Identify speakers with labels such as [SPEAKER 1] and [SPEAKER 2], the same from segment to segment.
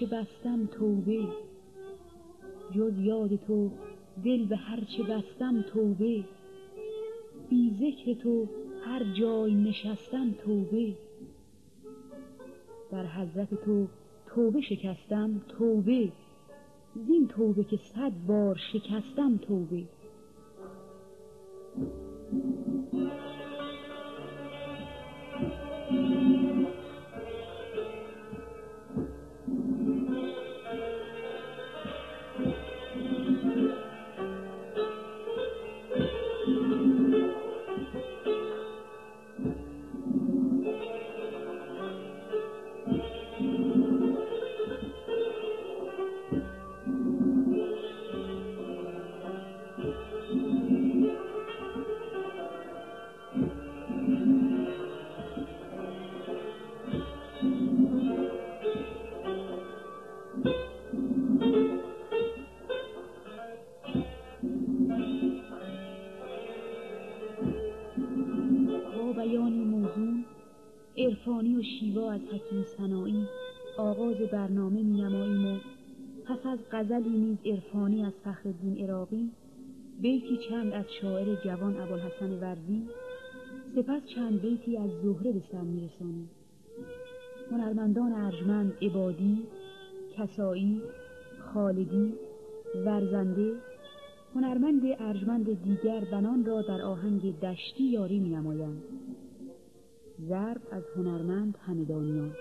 [SPEAKER 1] چه بستم توبه. جز یاد تو دل به هر چه بستم توبه. بی ذکر تو هر جای نشستم توبه. در حضرت تو توبه شکستم توبه. زین توبه که صد بار شکستم توبه. حکیم سنایی آغاز برنامه می نماییم و پس از غزلی نیز عرفانی از فخرالدین عراقی بیتی چند از شاعر جوان ابوالحسن ورزی سپس چند بیتی از زهره به سر میرسانیم. هنرمندان ارجمند عبادی کسایی خالدی ورزنده هنرمند ارجمند دیگر بنان را در آهنگ دشتی یاری می ضرب از هنرمند همدانیان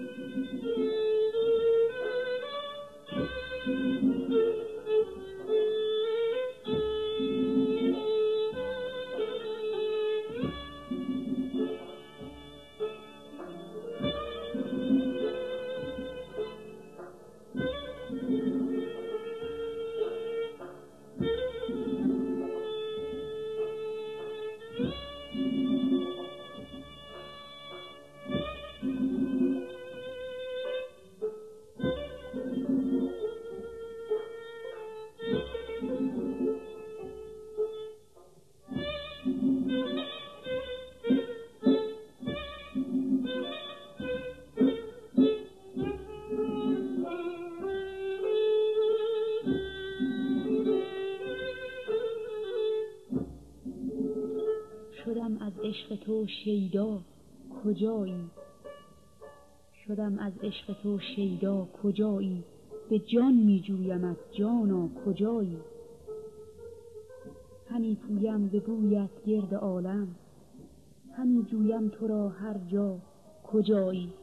[SPEAKER 1] تو شیدا کجایی؟ شدم از عشق تو شیدا کجایی؟ به جان می جویمت جانا کجایی؟ همی پویم به بویت گرد عالم همی جویم تو را هر جا کجایی؟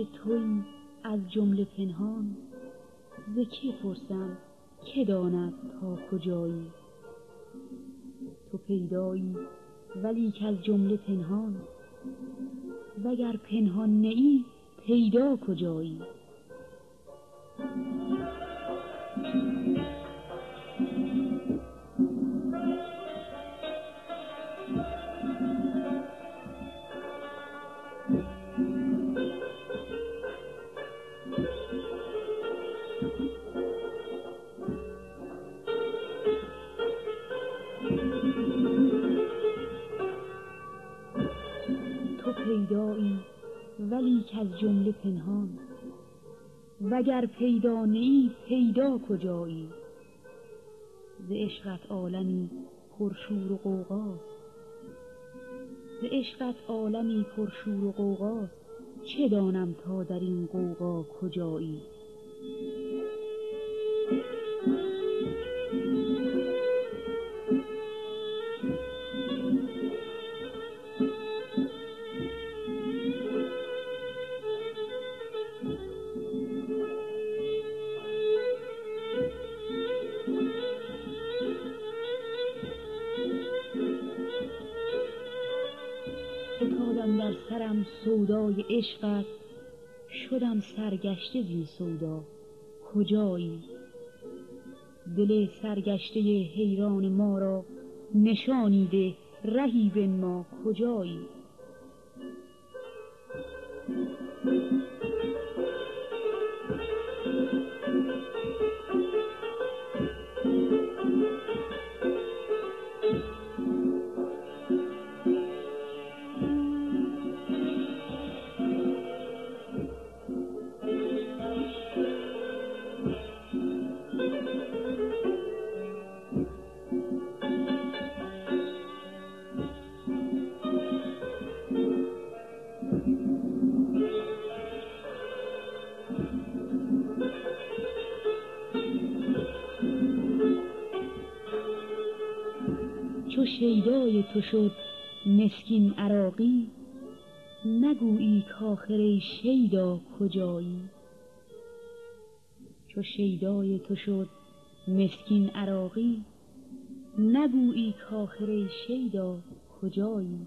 [SPEAKER 1] که توی از جمله پنهان ز که پرسم که داند تا کجایی؟ تو پیدایی ولی که از جمله پنهان وگر پنهان نیی پیدا کجایی؟ از جمله پنهان. وگر پیدا نیی پیدا کجایی؟ ز عشقت عالمی پرشور و قوقاست ز عشقت عالمی پرشور و قوقاست چه دانم تا در این قوقا کجایی؟ عشقت شدم سرگشته زین سودا. کجایی؟ دل سرگشته حیران ما را نشانی ده. رهی به ما. کجایی؟ تو شد مسکین عراقی نگویی کآخر ای شیدا کجایی؟ چو شیدای تو شد مسکین عراقی نگویی کآخر ای شیدا کجایی؟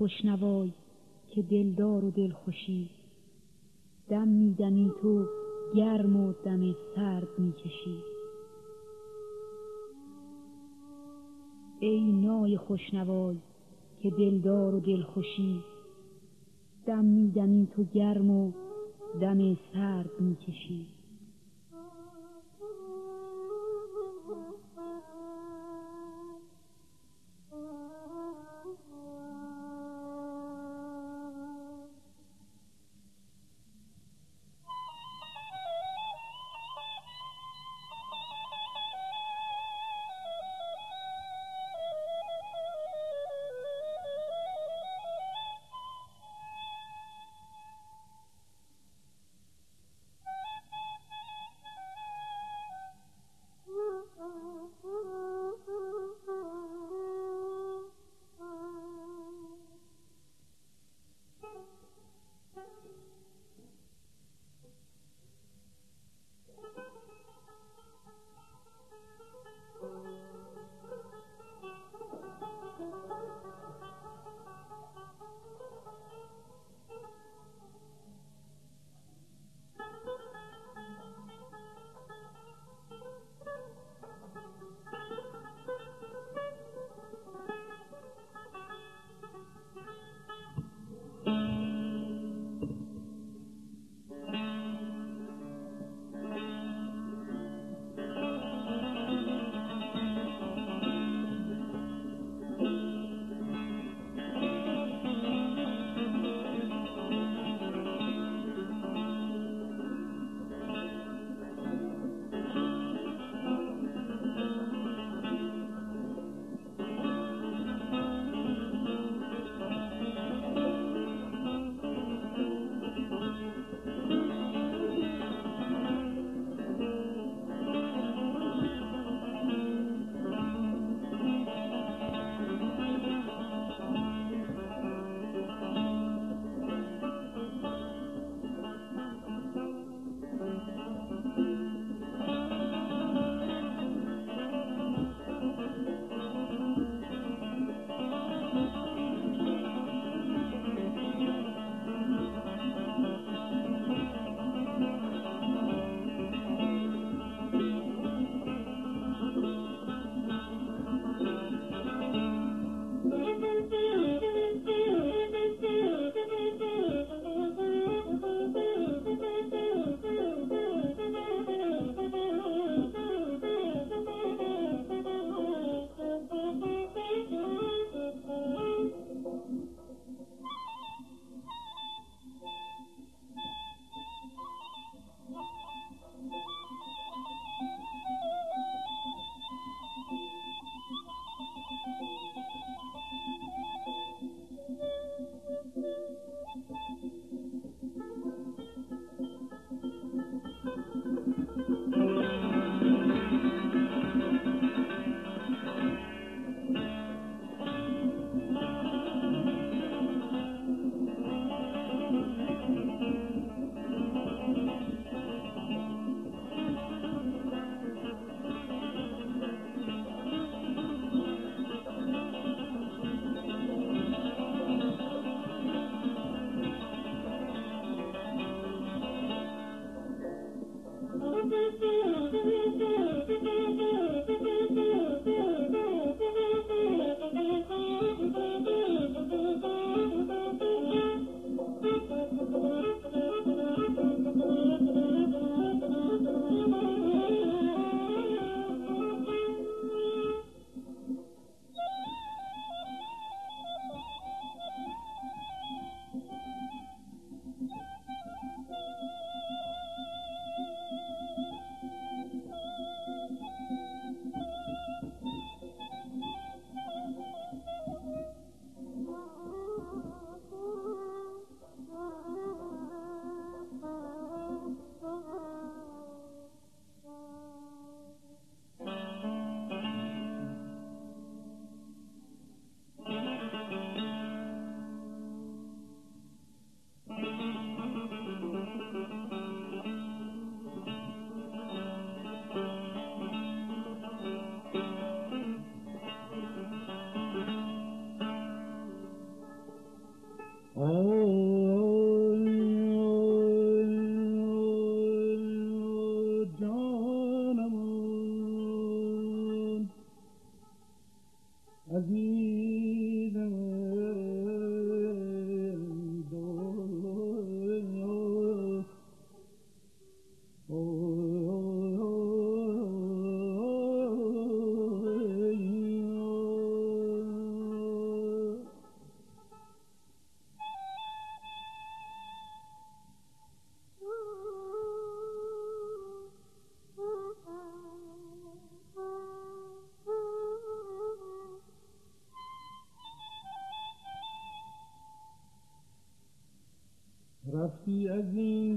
[SPEAKER 1] خوشنوای که دلدار و دلخوشی. دم میدمی تو گرم و دم سرد می‌کشی. ای نای خوشنوای که دلدار و دلخوشی دم میدمی تو گرم و دم سرد می‌کشی.
[SPEAKER 2] رفتی از این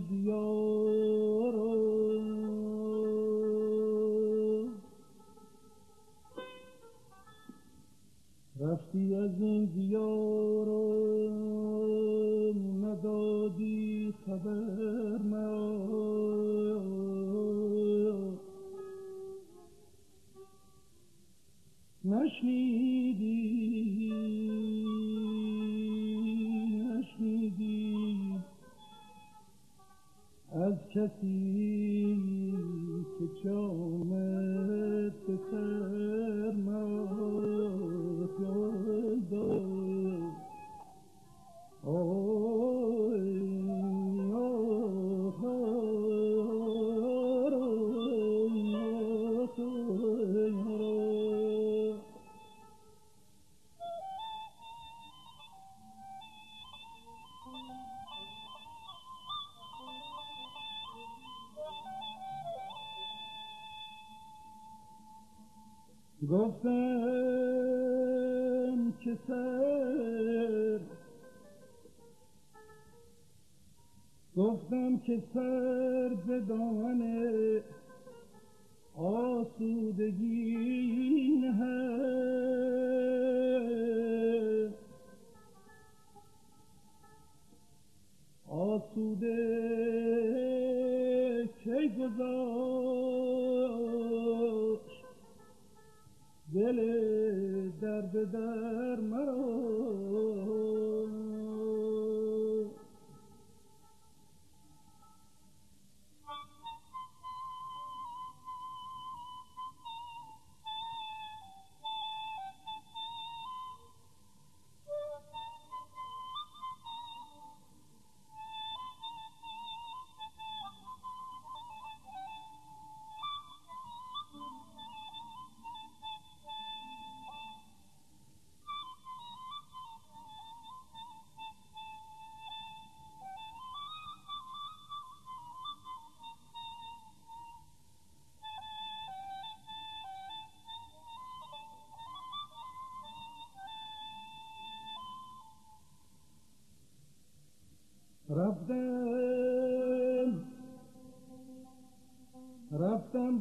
[SPEAKER 2] گفتم که سر گفتم که سر به دامن آسودگی نه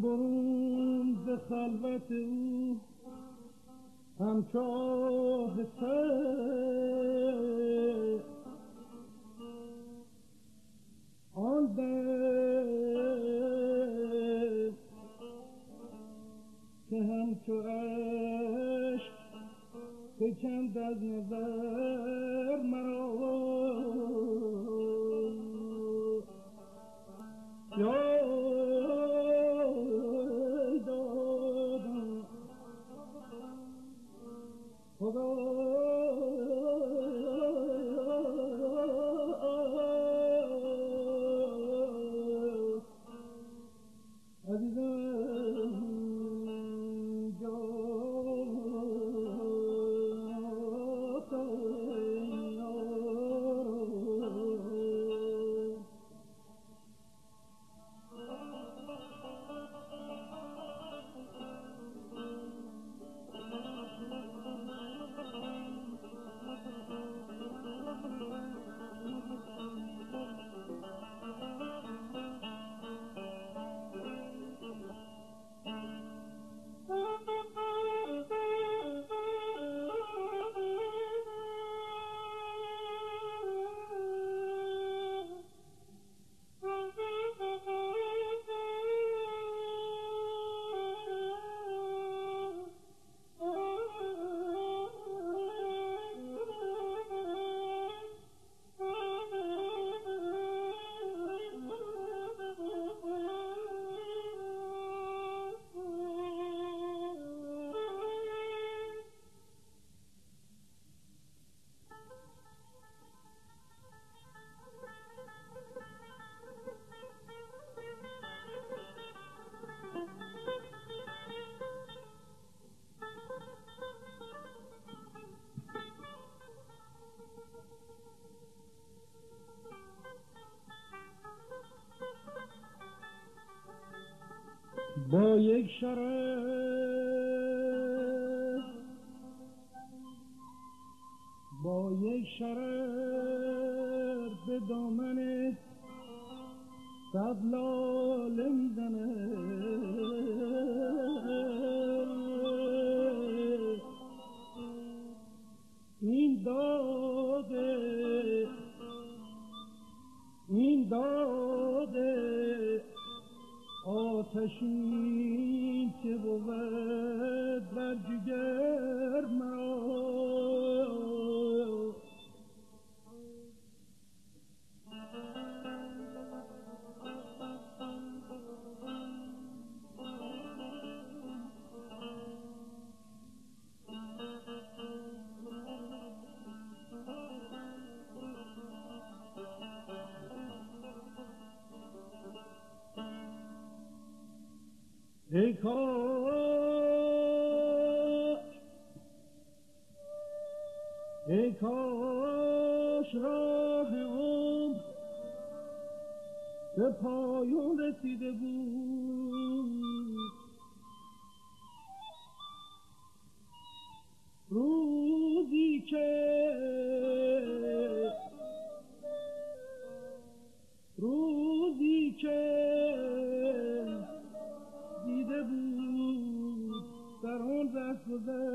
[SPEAKER 2] برون ز خلوت او. همچاه سر. آن که همچو عشق فکند از نظر شرف با یک شرف به دامن صد لاله می‌زنه. این داده این داده آتشین güzel گذر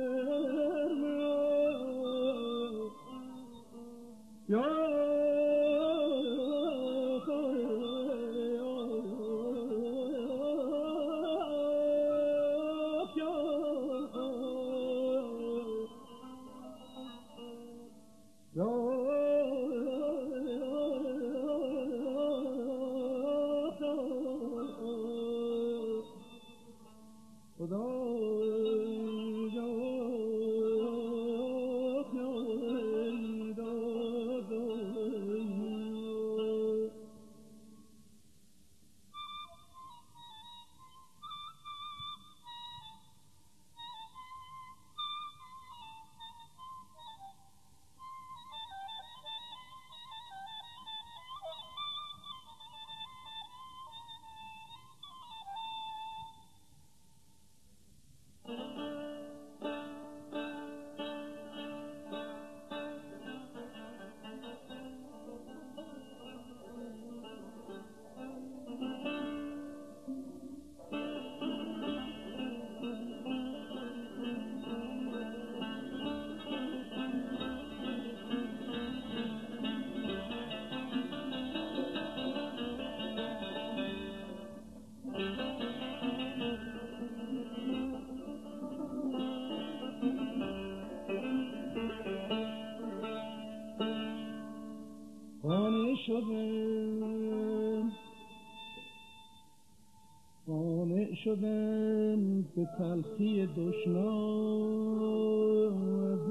[SPEAKER 2] شدم به تلخی دشنام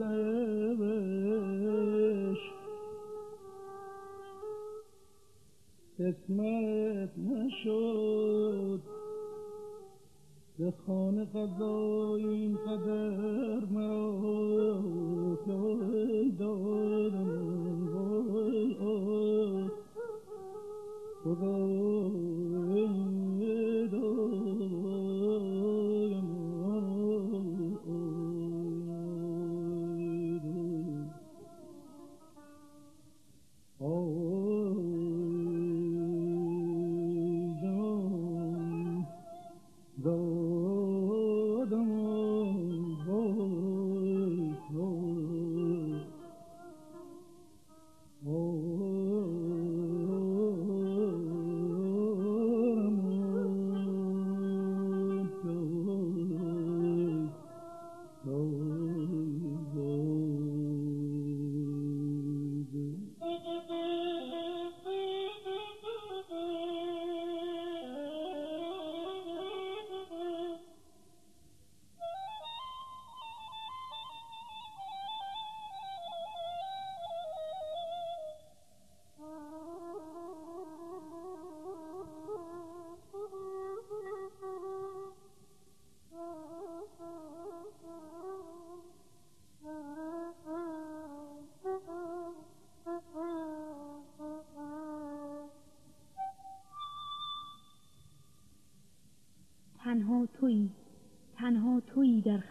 [SPEAKER 2] از قسمت نشد به خانه قضای این قدر مرا دادم خدا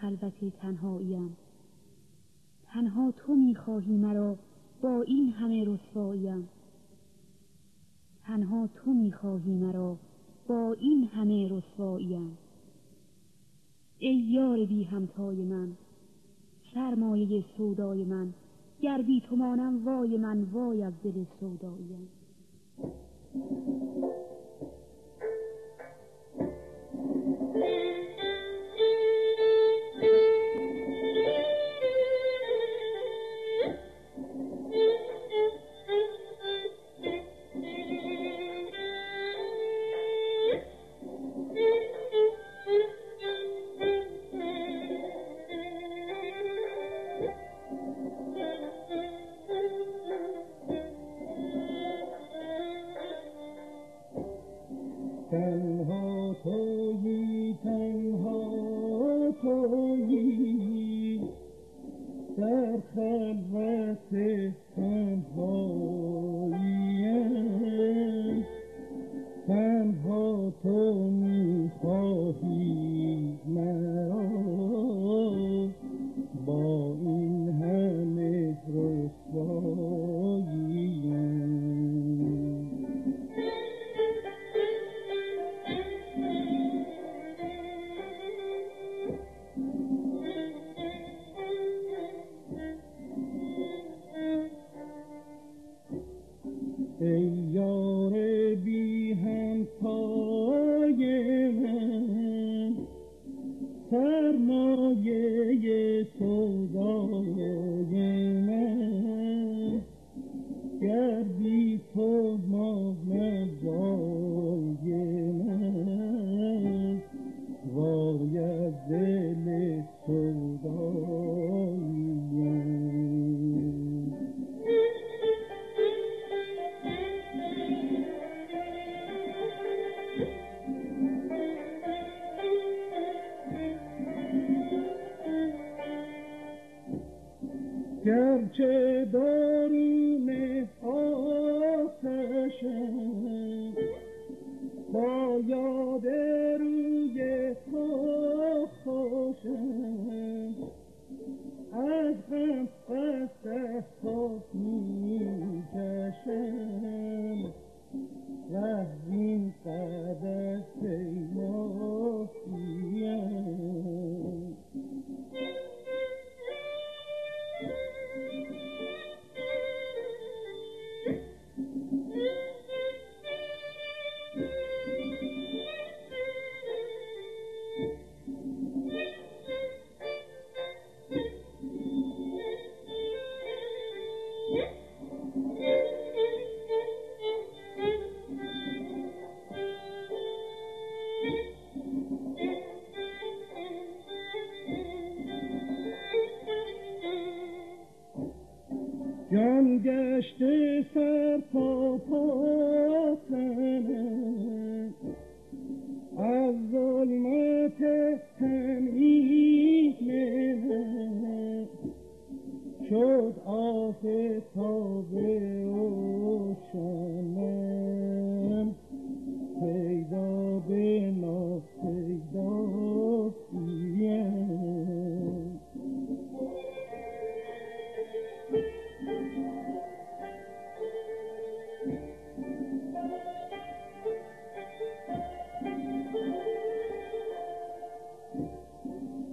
[SPEAKER 1] خلوت تنهاییم تنها تو می‌خواهی مرا با این همه رسواییم
[SPEAKER 2] تنها تو می‌خواهی مرا با این همه رسواییم ای یار بی همتای من سرمایه سودای من گر بی تو مانم وای من وای از دل سوداییم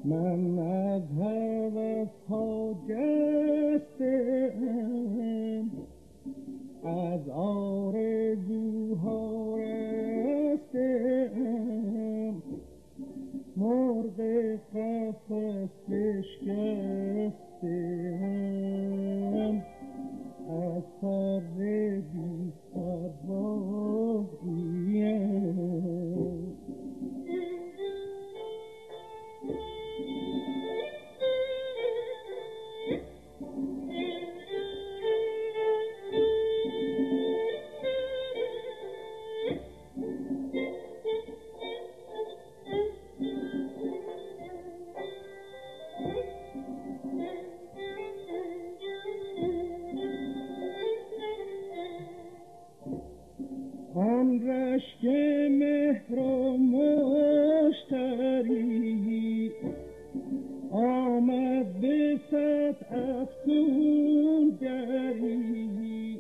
[SPEAKER 3] من از هوس صد افتون گری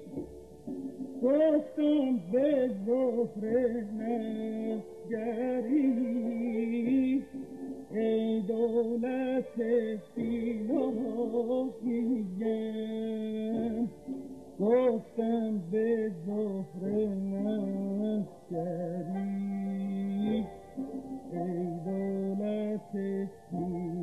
[SPEAKER 4] گفتم به زفر نفگری ای دولت سیاهیه گفتم به زفر نفگری ای دولت
[SPEAKER 2] سیاهیه